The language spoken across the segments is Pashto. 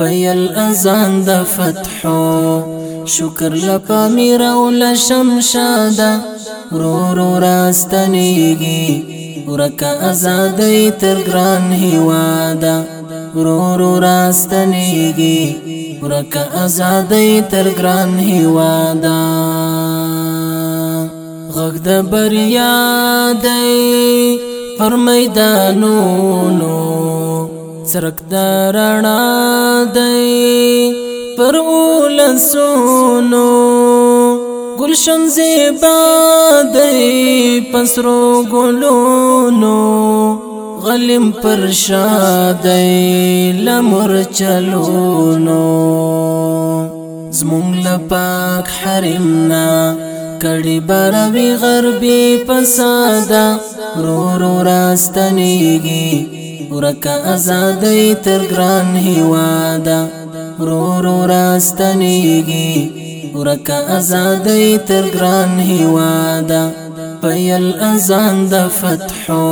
پیل ازان د فتحو شکر لپا میرا اول شمشادا رو رو راستنیگی ورکا ازادی تر گران هیوادا رو رو راستنیگی ورکا ازادی تر گران هیوادا غږ د بریا دی پر میدانونو سرک د رڼا دی پر ولسونو گلشن زیبا دی پسرو گلونو غلم پر شادی لمر چلونو زمون لپاک حرمنا کړي بروي غربي پسادا رو رو راستنيږي ورکا ازادی تر گران هیوادا رو رو راستنیگی ورکا ازادی تر گران هیوادا پیل ازان دا فتحو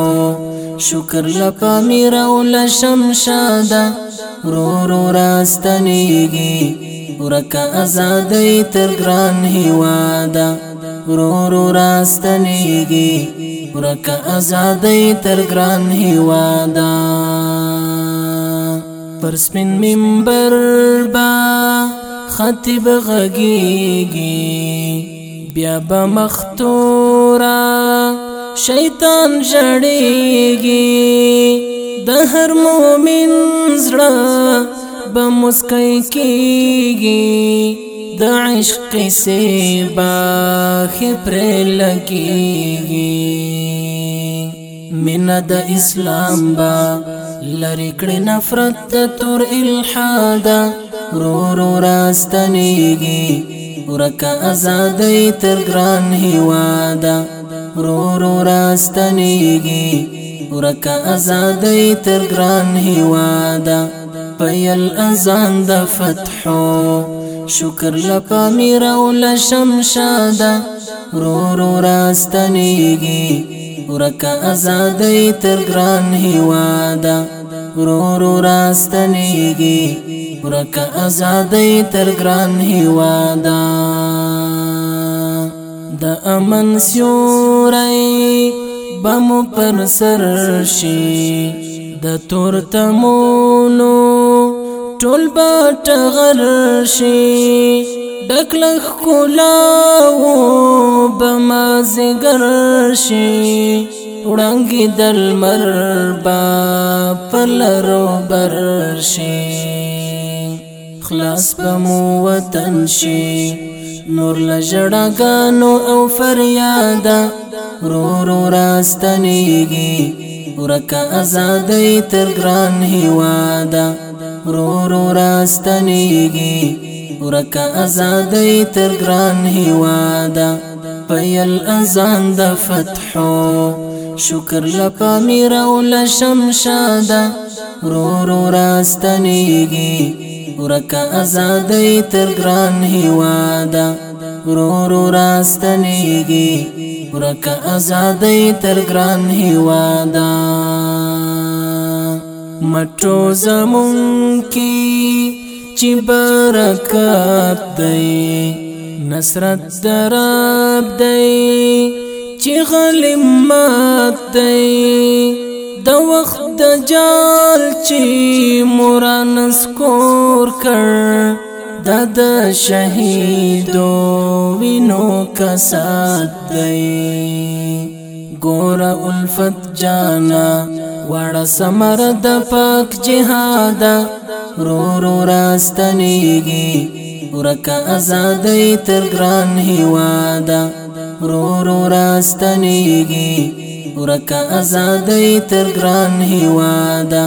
شکر لپا میرا اول شمشادا رو رو راستنیگی ورکا ازادی تر گران هیوادا رو رو راستنیږي ورکه ازادۍ تر ګران هیوادا پر سپین منبر با خطیب غږیږي بیا به مختورا شیطان جړیږي د هر مؤمن زړه به مسکۍ کېږي د عشق قصې به ښې پرې لګېږي مینه د اسلام به لرې کړې نفرت د تور الحاده ورو ورو راستنېږي ورکه ازادۍ تر ګران هیواده ورو ورو راستنېږي ورکه ازادۍ تر ګران هیواده پیل ازان د فتحو شکر لپامیر او لشمشادا رو رو راستنیگی ورکا ازادی تر گران هیوادا رو رو راستنیگی ورکا ازادی تر گران هیوادا دا امن سیوری بمو پر سرشی د تور تمونو ټول بټ غرشي ډکل خلا وو بمازګر شي وړانګي دل مر با پلرو بر شي خلاص بمو وطن شي نور لجړګانو او فریاده رو رو راستنیږي ورکه ازادۍ تر ګران هیواده رو رو راستنیږي ورکه ازادۍ تر ګران هیواده پیل اذان د فتحو شکر لپا میرا ول شمشاده رو رو راستنیږي ورکه ازادۍ تر ګران هیواده ورو ورو راستنیږي ورک ازادۍ تر ګران هیوادا مټو زمون کې چې برکات دی نصرت درب دی چې غلمات دی د وخت د جال چې موران سکور کړ د شهیدو وینو کسات دی ګور الفت جانا وړه سمر د پاک جهاد رو رو راستنیږي ورکه آزادۍ تر ګران هیوادا رو رو راستنیږي ورکه آزادۍ تر ګران هیوادا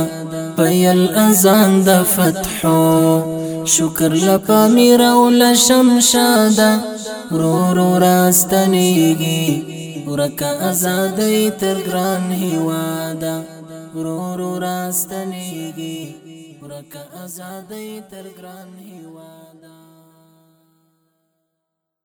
پیل ازان د فتحو شکر جپا میرا ول شمشادا رو رو راستنیږي ورکا آزادۍ تر ګران هیوادا رو رو راستنیږي ورکا آزادۍ تر ګران هیوادا